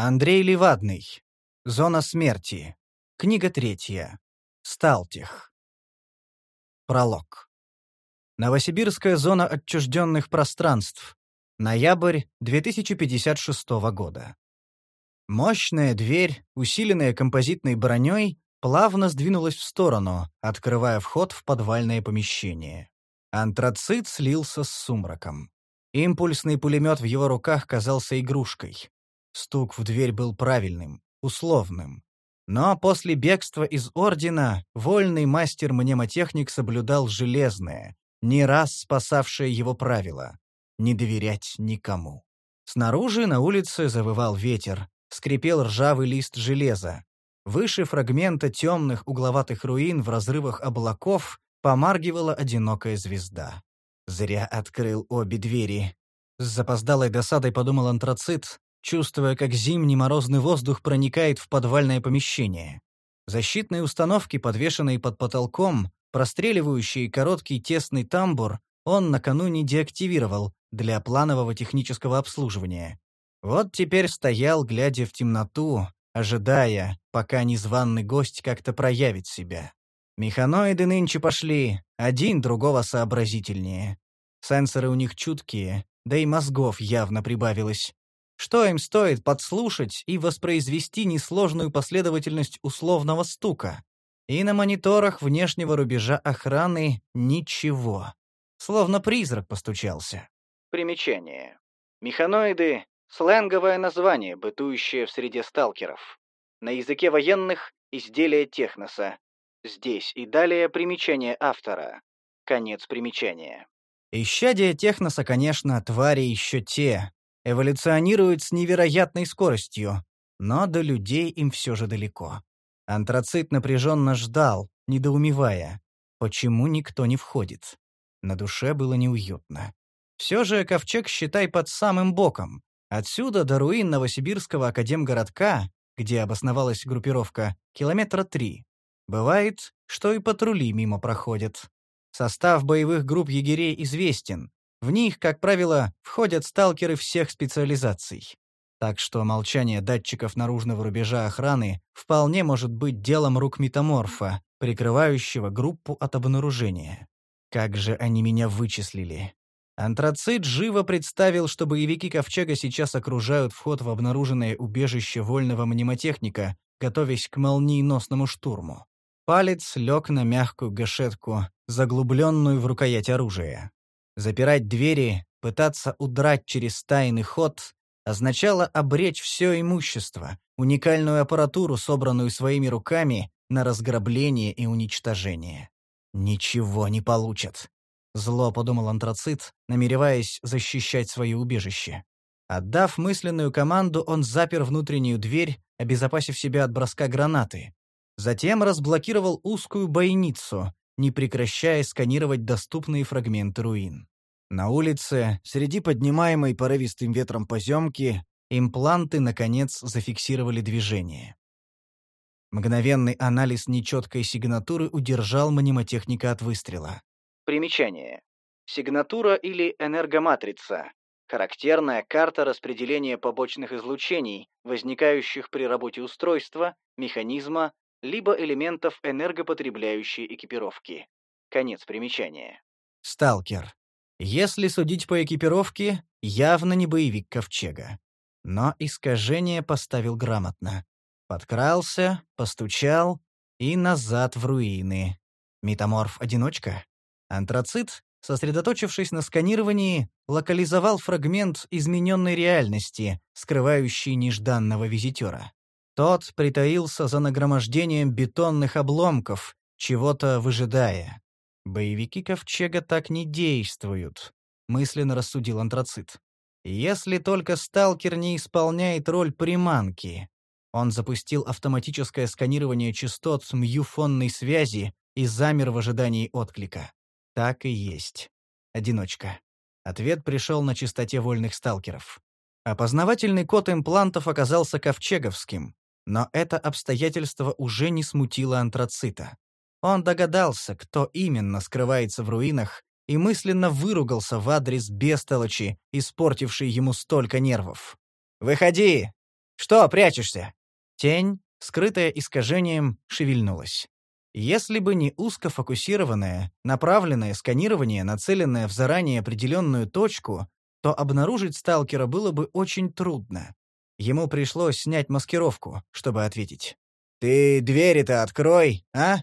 Андрей Левадный. Зона смерти. Книга третья. Сталтих. Пролог. Новосибирская зона отчужденных пространств. Ноябрь 2056 года. Мощная дверь, усиленная композитной броней, плавно сдвинулась в сторону, открывая вход в подвальное помещение. Антрацит слился с сумраком. Импульсный пулемет в его руках казался игрушкой. Стук в дверь был правильным, условным. Но после бегства из Ордена вольный мастер-мнемотехник соблюдал железное, не раз спасавшее его правило — не доверять никому. Снаружи на улице завывал ветер, скрипел ржавый лист железа. Выше фрагмента темных угловатых руин в разрывах облаков помаргивала одинокая звезда. Зря открыл обе двери. С запоздалой досадой подумал антрацит, чувствуя, как зимний морозный воздух проникает в подвальное помещение. Защитные установки, подвешенные под потолком, простреливающие короткий тесный тамбур, он накануне деактивировал для планового технического обслуживания. Вот теперь стоял, глядя в темноту, ожидая, пока незваный гость как-то проявит себя. Механоиды нынче пошли, один другого сообразительнее. Сенсоры у них чуткие, да и мозгов явно прибавилось. Что им стоит подслушать и воспроизвести несложную последовательность условного стука? И на мониторах внешнего рубежа охраны ничего. Словно призрак постучался. Примечание. Механоиды — сленговое название, бытующее в среде сталкеров. На языке военных — изделие техноса. Здесь и далее примечание автора. Конец примечания. Исчадия техноса, конечно, твари еще те, эволюционируют с невероятной скоростью, но до людей им все же далеко. Антрацит напряженно ждал, недоумевая, почему никто не входит. На душе было неуютно. Все же ковчег считай под самым боком. Отсюда до руин Новосибирского академгородка, где обосновалась группировка, километра три. Бывает, что и патрули мимо проходят. Состав боевых групп егерей известен, в них, как правило, входят сталкеры всех специализаций. Так что молчание датчиков наружного рубежа охраны вполне может быть делом рук метаморфа, прикрывающего группу от обнаружения. Как же они меня вычислили. Антрацит живо представил, что боевики Ковчега сейчас окружают вход в обнаруженное убежище вольного мнемотехника, готовясь к молниеносному штурму. Палец лег на мягкую гашетку, заглубленную в рукоять оружия. Запирать двери, пытаться удрать через тайный ход означало обречь все имущество, уникальную аппаратуру, собранную своими руками, на разграбление и уничтожение. «Ничего не получат», — зло подумал антрацит, намереваясь защищать свое убежище. Отдав мысленную команду, он запер внутреннюю дверь, обезопасив себя от броска гранаты. Затем разблокировал узкую бойницу, не прекращая сканировать доступные фрагменты руин. На улице, среди поднимаемой порывистым ветром поземки, импланты, наконец, зафиксировали движение. Мгновенный анализ нечеткой сигнатуры удержал мнемотехника от выстрела. Примечание. Сигнатура или энергоматрица. Характерная карта распределения побочных излучений, возникающих при работе устройства, механизма, либо элементов энергопотребляющей экипировки. Конец примечания. Сталкер. Если судить по экипировке, явно не боевик Ковчега. Но искажение поставил грамотно. Подкрался, постучал и назад в руины. Метаморф-одиночка? Антрацит, сосредоточившись на сканировании, локализовал фрагмент измененной реальности, скрывающий нежданного визитера. Тот притаился за нагромождением бетонных обломков, чего-то выжидая. Боевики Ковчега так не действуют, мысленно рассудил антрацит. Если только сталкер не исполняет роль приманки. Он запустил автоматическое сканирование частот мьюфонной связи и замер в ожидании отклика. Так и есть. Одиночка. Ответ пришел на частоте вольных сталкеров. Опознавательный код имплантов оказался ковчеговским, но это обстоятельство уже не смутило антрацита. Он догадался, кто именно скрывается в руинах, и мысленно выругался в адрес бестолочи, испортившей ему столько нервов. «Выходи!» Что прячешься?» Тень, скрытая искажением, шевельнулась. Если бы не узкофокусированное, направленное сканирование, нацеленное в заранее определенную точку, то обнаружить сталкера было бы очень трудно. Ему пришлось снять маскировку, чтобы ответить. «Ты двери-то открой, а?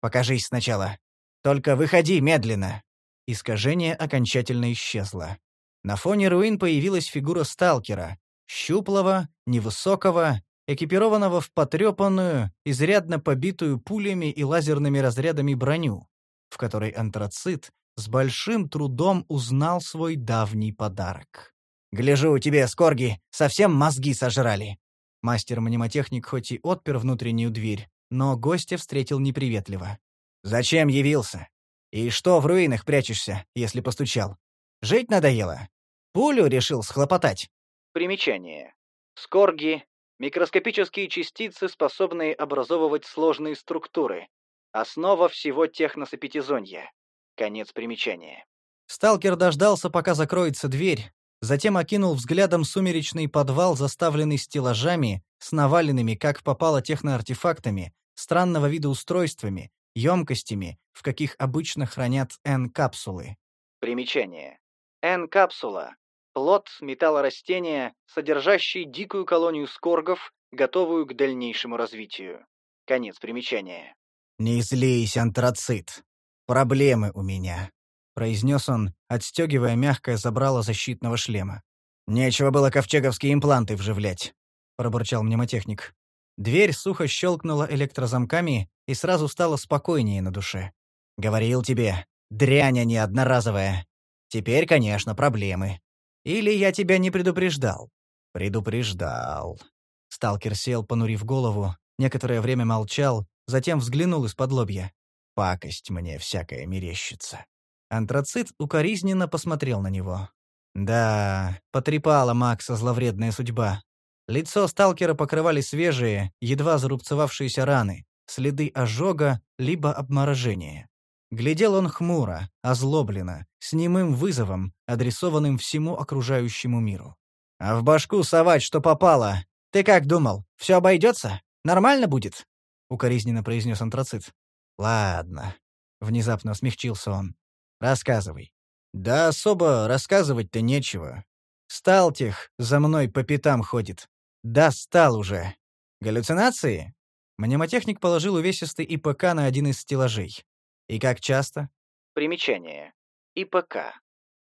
Покажись сначала. Только выходи медленно». Искажение окончательно исчезло. На фоне руин появилась фигура сталкера, щуплого, невысокого, экипированного в потрепанную, изрядно побитую пулями и лазерными разрядами броню, в которой антрацит с большим трудом узнал свой давний подарок. «Гляжу, у тебя, Скорги, совсем мозги сожрали!» Мастер-мнемотехник хоть и отпер внутреннюю дверь, но гостя встретил неприветливо. «Зачем явился? И что в руинах прячешься, если постучал? Жить надоело? Пулю решил схлопотать?» Примечание. Скорги — микроскопические частицы, способные образовывать сложные структуры. Основа всего техносапитизонья. Конец примечания. Сталкер дождался, пока закроется дверь, затем окинул взглядом сумеречный подвал, заставленный стеллажами, с наваленными, как попало, техноартефактами, странного вида устройствами, емкостями, в каких обычно хранят N-капсулы. Примечание. N-капсула Плод металлорастения, содержащий дикую колонию скоргов, готовую к дальнейшему развитию. Конец примечания. «Не злись, антрацит. Проблемы у меня», — произнес он, отстегивая мягкое забрало защитного шлема. «Нечего было ковчеговские импланты вживлять», — пробурчал мнемотехник. Дверь сухо щелкнула электрозамками, и сразу стало спокойнее на душе. «Говорил тебе, дрянь, а не одноразовая. Теперь, конечно, проблемы. Или я тебя не предупреждал?» «Предупреждал». Сталкер сел, понурив голову, некоторое время молчал, затем взглянул из-под лобья. «Пакость мне всякая мерещится». Антрацит укоризненно посмотрел на него. Да, потрепала Макса зловредная судьба. Лицо сталкера покрывали свежие, едва зарубцевавшиеся раны, следы ожога либо обморожения. Глядел он хмуро, озлобленно, с немым вызовом, адресованным всему окружающему миру. «А в башку совать, что попало! Ты как думал, все обойдется? Нормально будет?» — укоризненно произнес антрацит. «Ладно», — внезапно смягчился он. «Рассказывай». «Да особо рассказывать-то нечего. Сталтих за мной по пятам ходит. Да стал уже. Галлюцинации?» Мнемотехник положил увесистый ИПК на один из стеллажей. И как часто? Примечание. ИПК.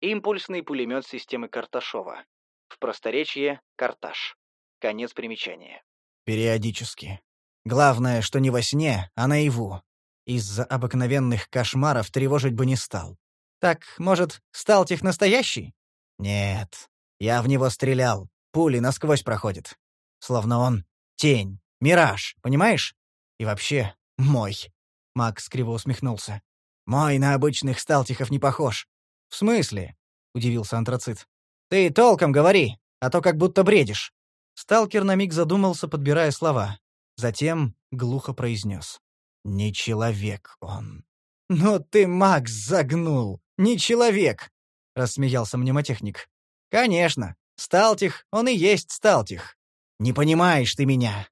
Импульсный пулемет системы Карташова. В просторечии — Карташ. Конец примечания. Периодически. Главное, что не во сне, а наяву. Из-за обыкновенных кошмаров тревожить бы не стал. Так, может, стал тех настоящий? Нет. Я в него стрелял. Пули насквозь проходят. Словно он тень, мираж, понимаешь? И вообще, мой. Макс криво усмехнулся. «Мой на обычных сталтихов не похож». «В смысле?» — удивился антрацит. «Ты толком говори, а то как будто бредишь». Сталкер на миг задумался, подбирая слова. Затем глухо произнес. «Не человек он». «Ну ты, Макс, загнул! Не человек!» — рассмеялся мнемотехник. «Конечно. Сталтих, он и есть Сталтих. Не понимаешь ты меня!»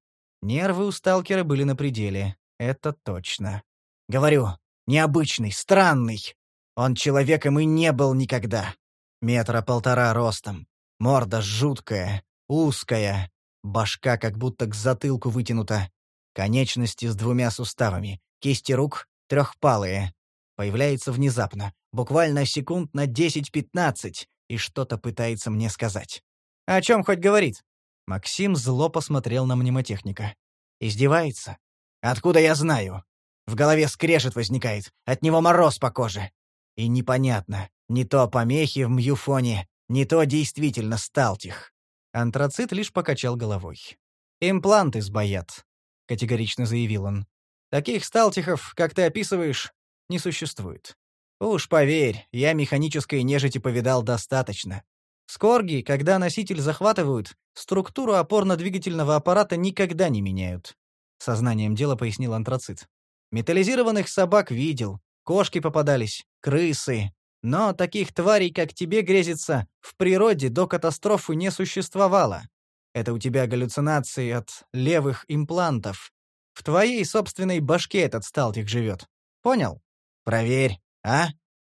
Нервы у сталкера были на пределе. Это точно. Говорю, необычный, странный. Он человеком и не был никогда. Метра полтора ростом. Морда жуткая, узкая. Башка как будто к затылку вытянута. Конечности с двумя суставами. Кисти рук трехпалые. Появляется внезапно, буквально секунд на 10-15, и что-то пытается мне сказать. «О чем хоть говорит?» Максим зло посмотрел на мнемотехника. «Издевается? Откуда я знаю? В голове скрежет возникает, от него мороз по коже. И непонятно, не то помехи в мюфоне, не то действительно сталтих. Антрацит лишь покачал головой. «Импланты сбоят», — категорично заявил он. «Таких сталтихов, как ты описываешь, не существует. Уж поверь, я механической нежити повидал достаточно. Скорги, когда носитель захватывают, структуру опорно-двигательного аппарата никогда не меняют. Сознанием дела пояснил антрацит. Металлизированных собак видел, кошки попадались, крысы. Но таких тварей, как тебе грезится, в природе до катастрофы не существовало. Это у тебя галлюцинации от левых имплантов. В твоей собственной башке этот сталтик живет. Понял? Проверь, а?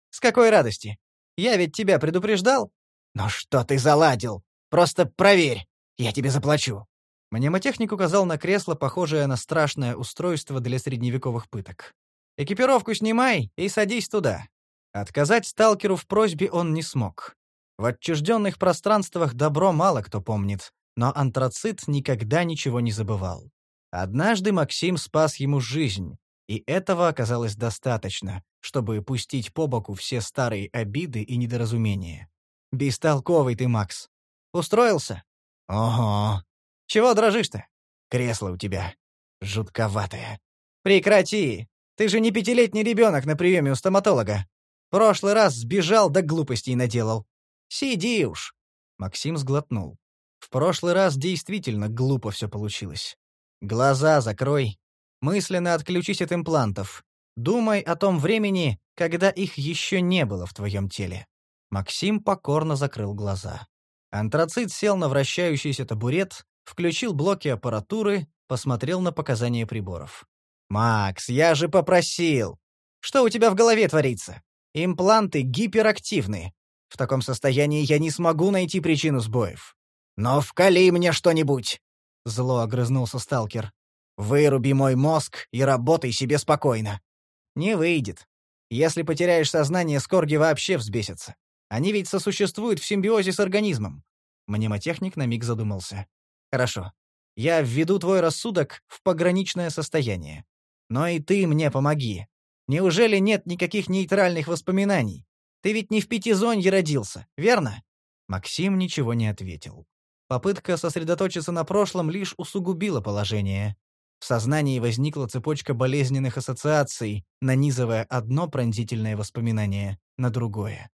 С какой радости? Я ведь тебя предупреждал? Ну что ты заладил? Просто проверь. Я тебе заплачу. Мнемотехник указал на кресло, похожее на страшное устройство для средневековых пыток. «Экипировку снимай и садись туда». Отказать сталкеру в просьбе он не смог. В отчужденных пространствах добро мало кто помнит, но антрацит никогда ничего не забывал. Однажды Максим спас ему жизнь, и этого оказалось достаточно, чтобы пустить по боку все старые обиды и недоразумения. «Бестолковый ты, Макс. Устроился?» «Ого. Чего дрожишь-то? Кресло у тебя. Жутковатое». «Прекрати! Ты же не пятилетний ребенок на приеме у стоматолога. Прошлый раз сбежал да глупостей наделал. Сиди уж!» Максим сглотнул. В прошлый раз действительно глупо все получилось. Глаза закрой. Мысленно отключись от имплантов. Думай о том времени, когда их еще не было в твоем теле. Максим покорно закрыл глаза. Антрацит сел на вращающийся табурет, включил блоки аппаратуры, посмотрел на показания приборов. «Макс, я же попросил! Что у тебя в голове творится? Импланты гиперактивны. В таком состоянии я не смогу найти причину сбоев. «Но вкали мне что-нибудь!» — зло огрызнулся сталкер. «Выруби мой мозг и работай себе спокойно». «Не выйдет. Если потеряешь сознание, скорги вообще взбесятся. Они ведь сосуществуют в симбиозе с организмом». Мнемотехник на миг задумался. «Хорошо. Я введу твой рассудок в пограничное состояние. Но и ты мне помоги. Неужели нет никаких нейтральных воспоминаний? Ты ведь не в пятизонье родился, верно?» Максим ничего не ответил. Попытка сосредоточиться на прошлом лишь усугубила положение. В сознании возникла цепочка болезненных ассоциаций, нанизывая одно пронзительное воспоминание на другое.